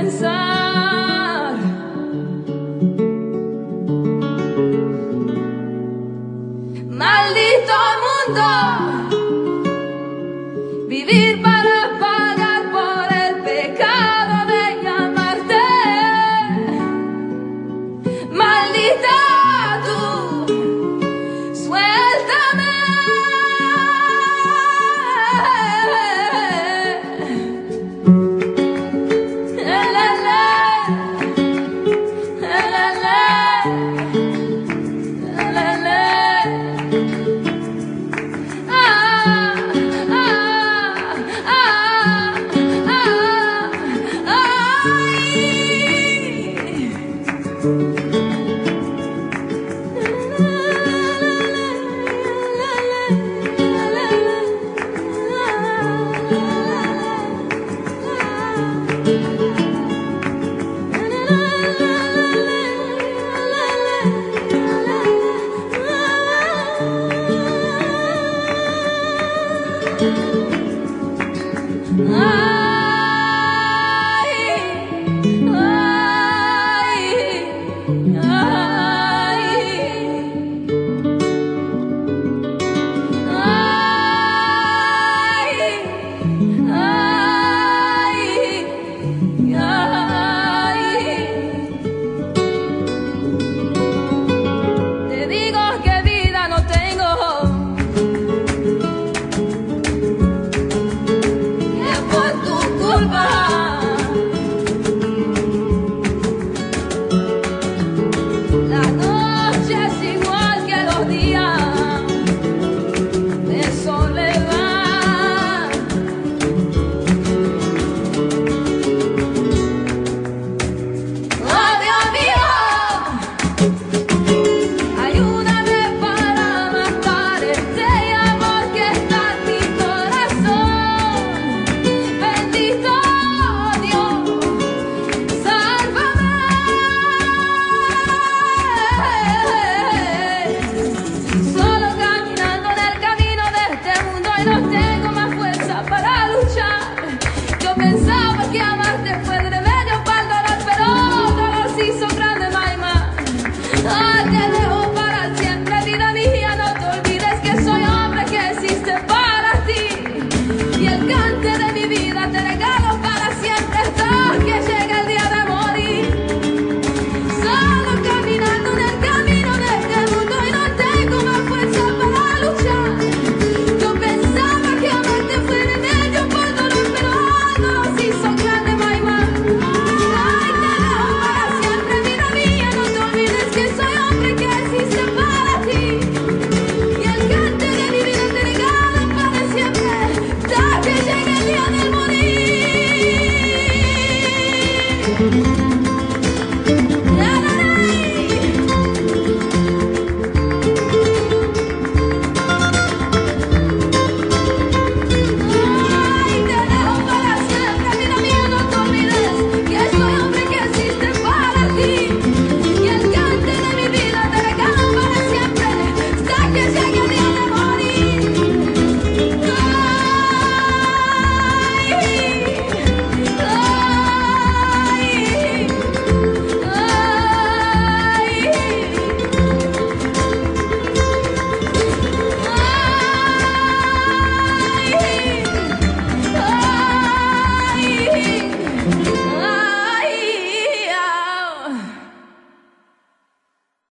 pensar. Maldito mundo, vivir para pagar por el pecado de llamarte. Maldita thank you